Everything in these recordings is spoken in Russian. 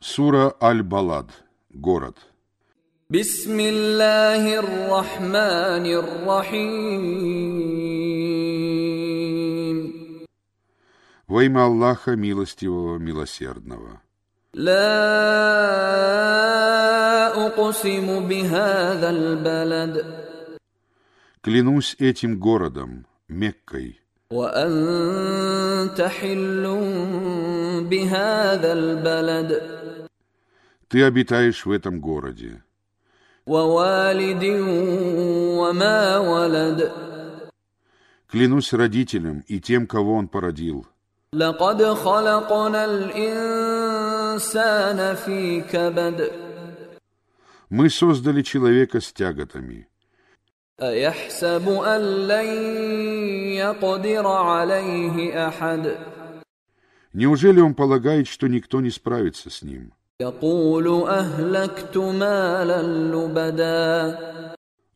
Сура Аль-Балад. Город. بسم الله الرحمن الرحيم Во имя Аллаха Милостивого, Милосердного. لا أقسم بهذا البلد Клянусь этим городом, Меккой, وأنت حل بهذا البلد ты обитаешь в этом городе. Клянусь родителям и тем, кого он породил. Мы создали человека с тяготами. Неужели он полагает, что никто не справится с ним?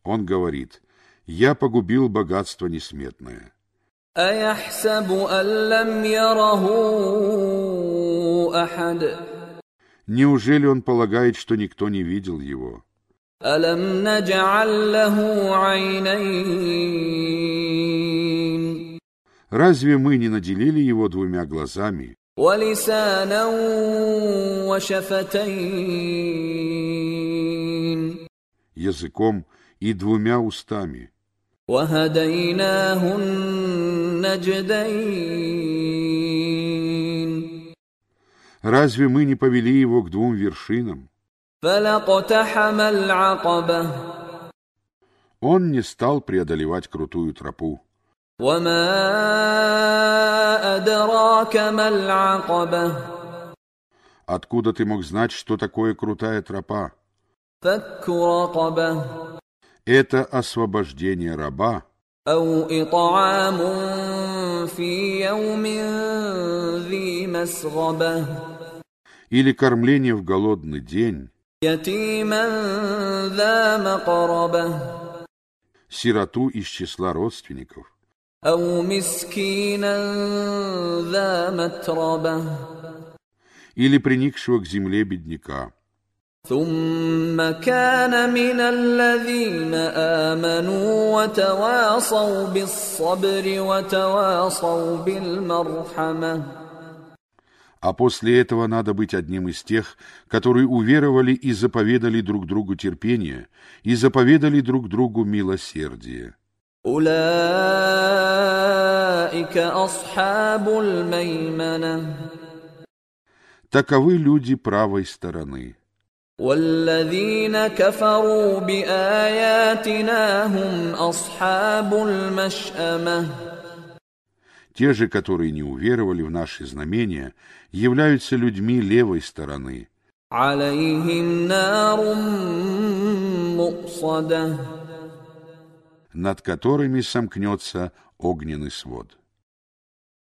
Он говорит, «Я погубил богатство несметное». Неужели он полагает, что никто не видел его? Разве мы не наделили его двумя глазами? языком и двумя устами? وهديناه النجدين Разве мы не повели его к двум вершинам? فلاقتحم العقبة Он не стал преодолевать крутую тропу. وما أدراك ما العقبة Откуда ты мог знать, что такое крутая тропа? Это освобождение раба. Или кормление в голодный день. Сироту из числа родственников или приникшего к земле бедняка. ثم كان من الذين آمنوا وتواصوا بالصبر وتواصوا بالمرحمة А после этого надо быть одним из тех, которые уверовали и заповедали друг другу терпение, и заповедали друг другу милосердие. أولئك أصحاب الميمنة Таковы люди правой стороны. والذين كفروا بآياتنا هم أصحاب المشأمة Те же, которые не уверовали в наши знамения, являются людьми левой стороны. عليهم نار مؤصده над которыми сомкнется огненный свод.